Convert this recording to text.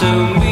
to me.